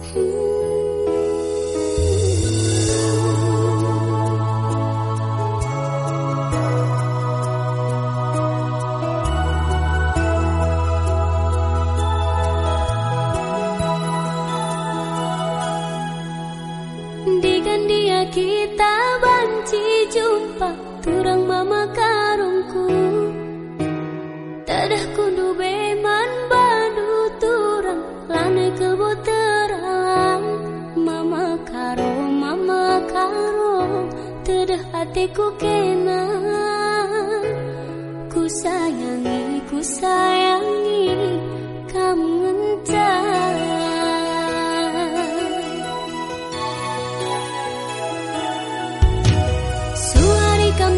Dengan dia kita banci jumpa Turang mama kau hatiku kena Ku sayangi, ku sayangi kamu entah Suari kam